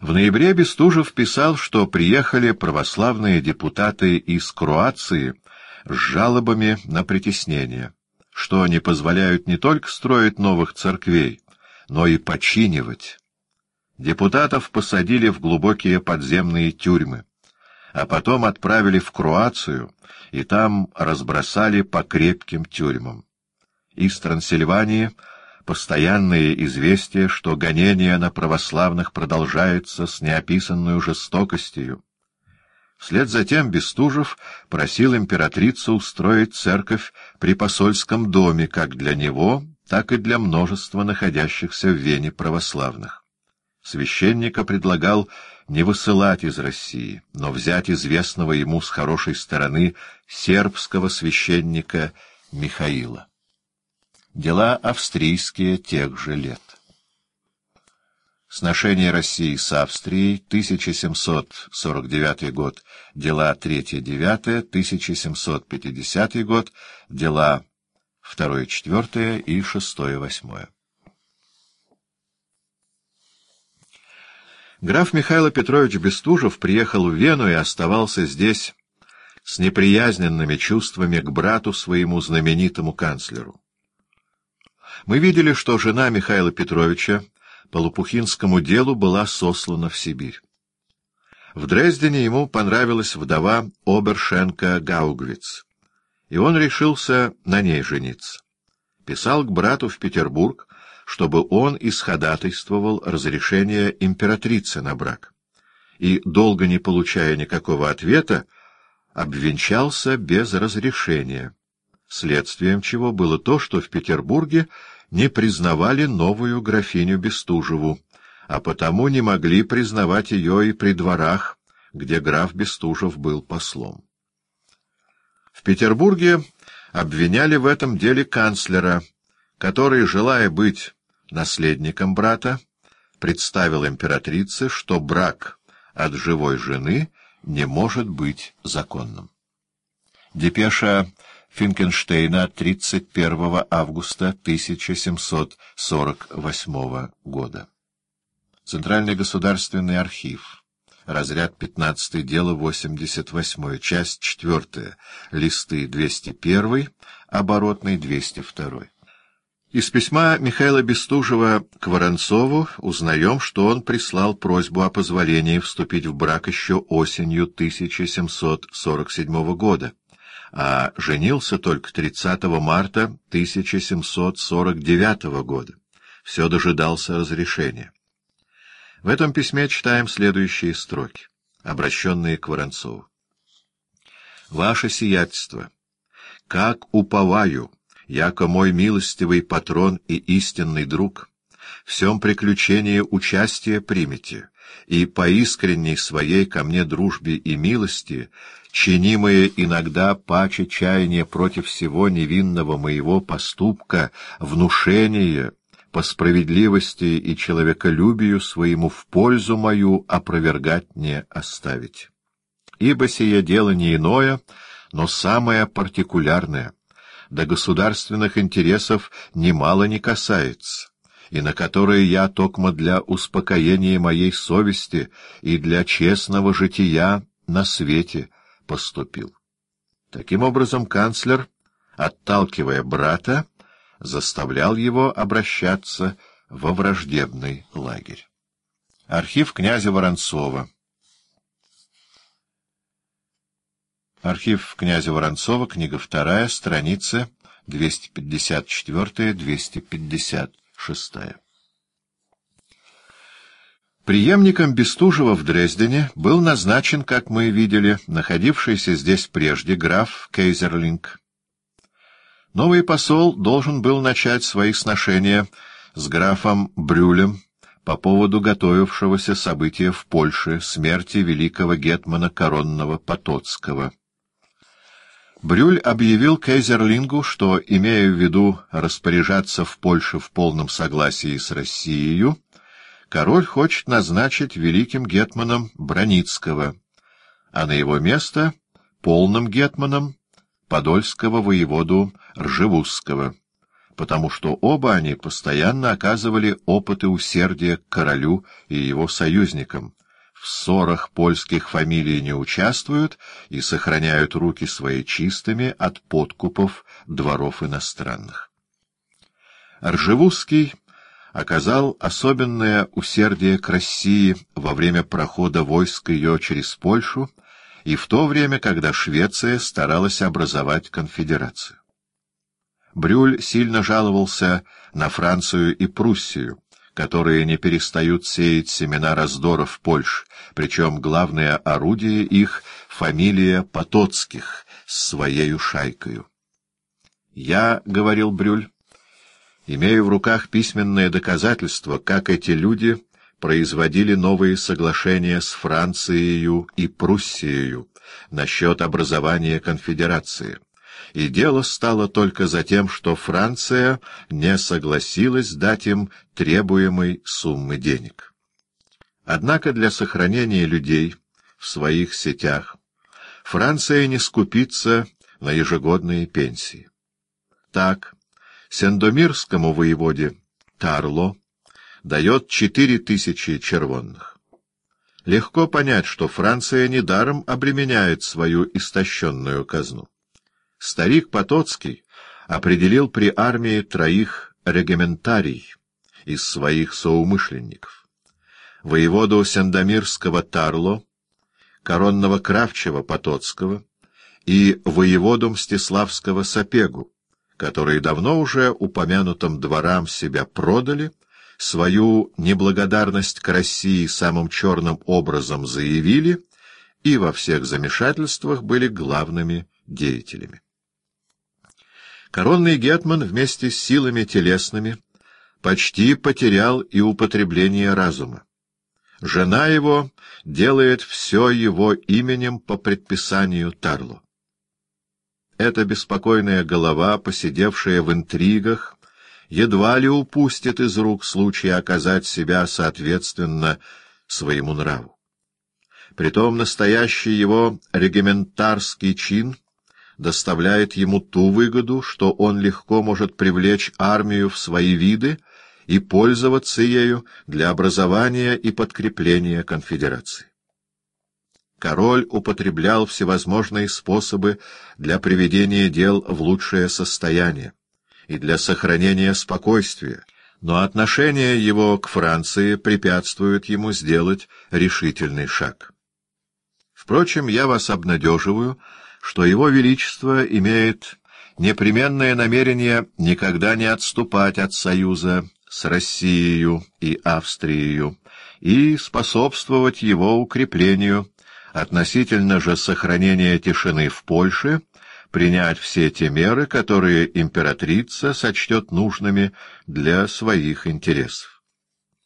В ноябре Бестужев писал, что приехали православные депутаты из Круации с жалобами на притеснение, что не позволяют не только строить новых церквей, но и починивать. Депутатов посадили в глубокие подземные тюрьмы, а потом отправили в Круацию и там разбросали по крепким тюрьмам. Из Трансильвании — постоянные известия, что гонение на православных продолжается с неописанной жестокостью. Вслед за тем Бестужев просил императрицу устроить церковь при посольском доме как для него, так и для множества находящихся в Вене православных. Священника предлагал не высылать из России, но взять известного ему с хорошей стороны сербского священника Михаила. Дела австрийские тех же лет. Сношение России с Австрией, 1749 год, дела 3-9, 1750 год, дела 2-4 и 6-8. Граф Михаил Петрович Бестужев приехал в Вену и оставался здесь с неприязненными чувствами к брату своему знаменитому канцлеру. Мы видели, что жена Михаила Петровича по Лопухинскому делу была сослана в Сибирь. В Дрездене ему понравилась вдова Обершенко Гаугвиц, и он решился на ней жениться. Писал к брату в Петербург, чтобы он исходатайствовал разрешение императрицы на брак, и, долго не получая никакого ответа, обвенчался без разрешения следствием чего было то, что в Петербурге не признавали новую графиню Бестужеву, а потому не могли признавать ее и при дворах, где граф Бестужев был послом. В Петербурге обвиняли в этом деле канцлера, который, желая быть наследником брата, представил императрице, что брак от живой жены не может быть законным. Депеша Финкенштейна 31 августа 1748 года. Центральный государственный архив. Разряд 15, дело 88, часть 4, листы 201, оборотный 202. Из письма Михаила Бестужева к Воронцову узнаем, что он прислал просьбу о позволении вступить в брак еще осенью 1747 года а женился только 30 марта 1749 года. Все дожидался разрешения. В этом письме читаем следующие строки, обращенные к Воронцову. «Ваше сиятельство, как уповаю, яко мой милостивый патрон и истинный друг, всем приключении участие примете, и по искренней своей ко мне дружбе и милости, чинимые иногда паче чаяния против всего невинного моего поступка, внушение по справедливости и человеколюбию своему в пользу мою опровергать не оставить. Ибо сие дело не иное, но самое партикулярное, до государственных интересов немало не касается и на которые я токмо для успокоения моей совести и для честного жития на свете поступил. Таким образом, канцлер, отталкивая брата, заставлял его обращаться во враждебный лагерь. Архив князя Воронцова Архив князя Воронцова, книга вторая, страница 254-250 шестая. Приемником Бестужева в Дрездене был назначен, как мы видели, находившийся здесь прежде граф Кейзерлинг. Новый посол должен был начать свои сношения с графом Брюлем по поводу готовившегося события в Польше, смерти великого гетмана коронного Потоцкого. Брюль объявил Кейзерлингу, что, имея в виду распоряжаться в Польше в полном согласии с Россией, король хочет назначить великим гетманом Броницкого, а на его место — полным гетманом Подольского воеводу Ржевузского, потому что оба они постоянно оказывали опыты усердия к королю и его союзникам, в ссорах польских фамилий не участвуют и сохраняют руки свои чистыми от подкупов дворов иностранных. Ржевузский оказал особенное усердие к России во время прохода войск ее через Польшу и в то время, когда Швеция старалась образовать конфедерацию. Брюль сильно жаловался на Францию и Пруссию, которые не перестают сеять семена раздоров в Польше, причем главное орудие их — фамилия Потоцких с своею шайкою. «Я, — говорил Брюль, — имею в руках письменное доказательство, как эти люди производили новые соглашения с Францией и Пруссией насчет образования конфедерации и дело стало только за тем, что Франция не согласилась дать им требуемой суммы денег. Однако для сохранения людей в своих сетях Франция не скупится на ежегодные пенсии. Так, Сендомирскому воеводе Тарло дает четыре тысячи червонных. Легко понять, что Франция недаром обременяет свою истощенную казну. Старик Потоцкий определил при армии троих региментарий из своих соумышленников. Воеводу Сендомирского Тарло, коронного Кравчева Потоцкого и воеводу Мстиславского Сапегу, которые давно уже упомянутым дворам себя продали, свою неблагодарность к России самым черным образом заявили и во всех замешательствах были главными деятелями. Коронный гетман вместе с силами телесными почти потерял и употребление разума. Жена его делает все его именем по предписанию Тарло. Эта беспокойная голова, посидевшая в интригах, едва ли упустит из рук случай оказать себя соответственно своему нраву. Притом настоящий его региментарский чин — доставляет ему ту выгоду, что он легко может привлечь армию в свои виды и пользоваться ею для образования и подкрепления конфедерации. Король употреблял всевозможные способы для приведения дел в лучшее состояние и для сохранения спокойствия, но отношение его к Франции препятствует ему сделать решительный шаг. Впрочем, я вас обнадеживаю, что Его Величество имеет непременное намерение никогда не отступать от союза с Россией и Австрией и способствовать его укреплению, относительно же сохранения тишины в Польше, принять все те меры, которые императрица сочтет нужными для своих интересов.